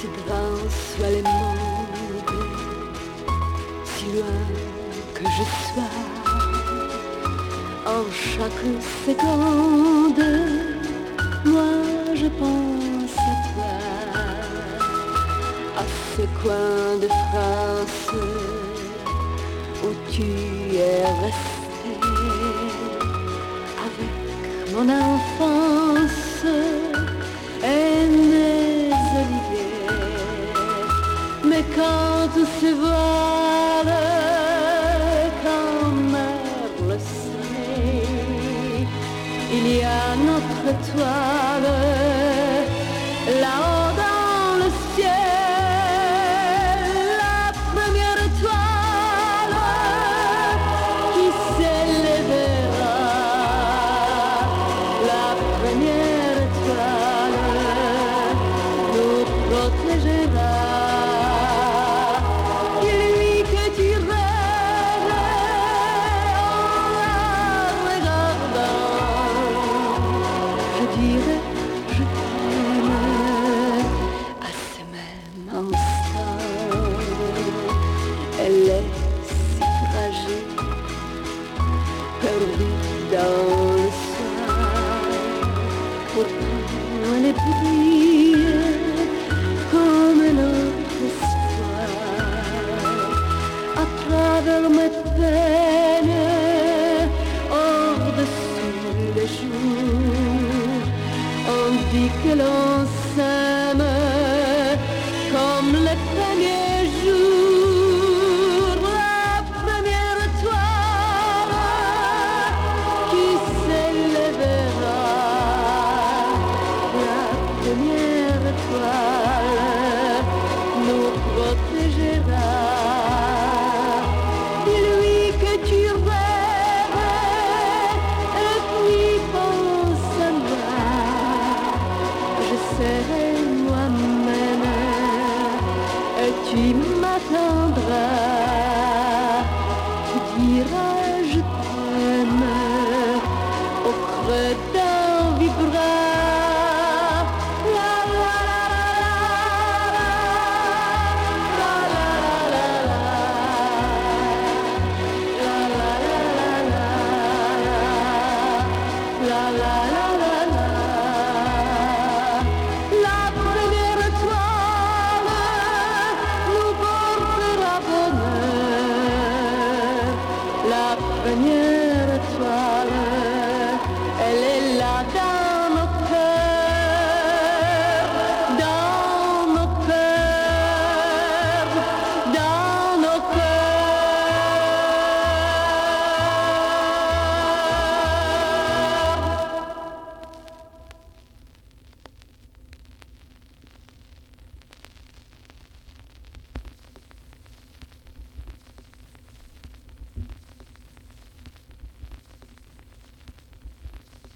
sois les mondes, si loin que je sois, en chaque seconde, moi je pense à toi, à ce coin de France où tu es resté avec mon enfance le canto si vuole comme le soleil. Il y a notre toile là-haut. el, première étoile nous protégera. Dis-lui que tu rêves et puis pense à. Je serai moi-même et tu m'attendras. Tu diras je t'aime au creux d'un vibrant. straniere sale